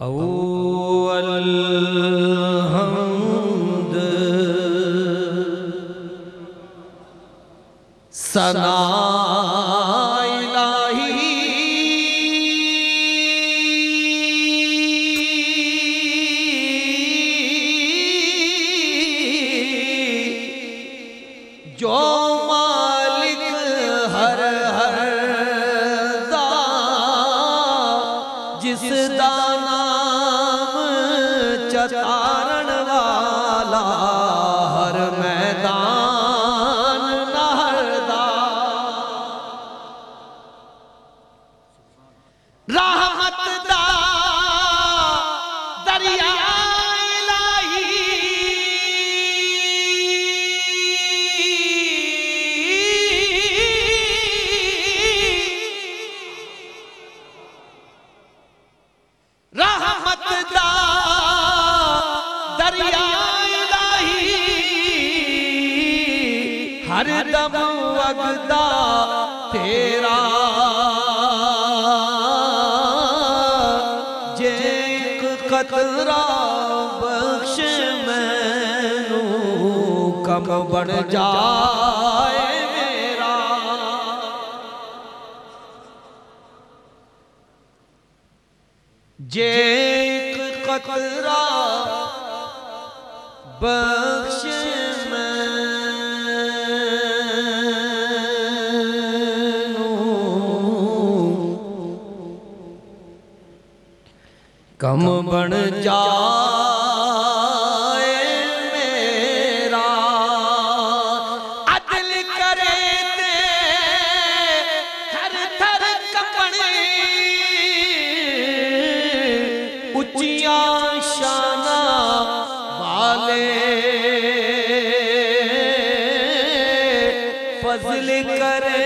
اول الحمد سنا چتارن والا ہر میدان نہر دا رحمت ہر دم وگدا تیرا۔ جے ایک قطرہ بخش مینوں کم بن جائے میرا۔ جے ایک قطرہ بخش کم بن جائے میرا۔ عدل کرے تھر تھر کپڑے۔ اچیاں شانہ والے۔ فضل کرے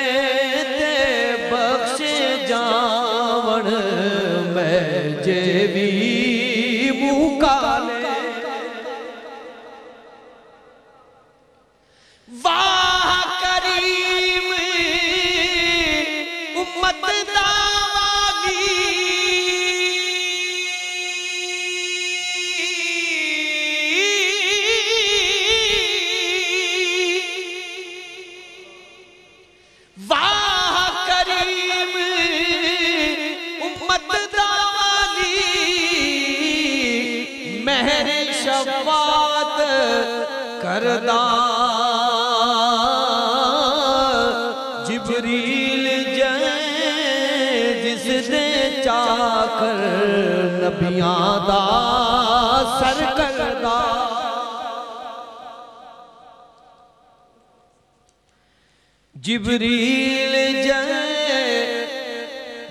کردہ جبریل جائے جس دے چاکر نبیاں دا سر جبریل جائے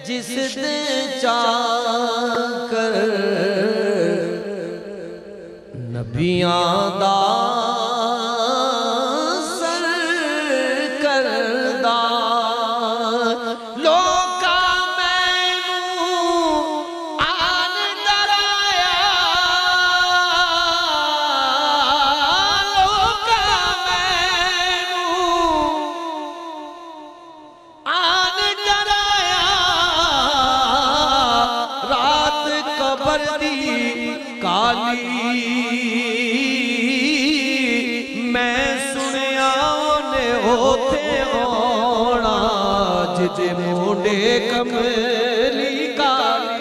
جس دے چاکر نبیاں دا ਤੇ ਆਉਣਾ ਜਿਤੇ ਮੁੰਡੇ ਕਮਲੀ ਕਾਲੀ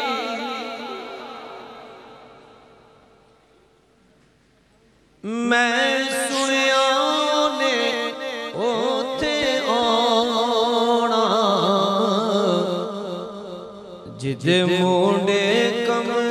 ਮੈਂ ਸੁਣਿਆ ਨੇ ਉਥੇ ਆਉਣਾ ਜਿਤੇ ਮੁੰਡੇ ਕਮਲੀ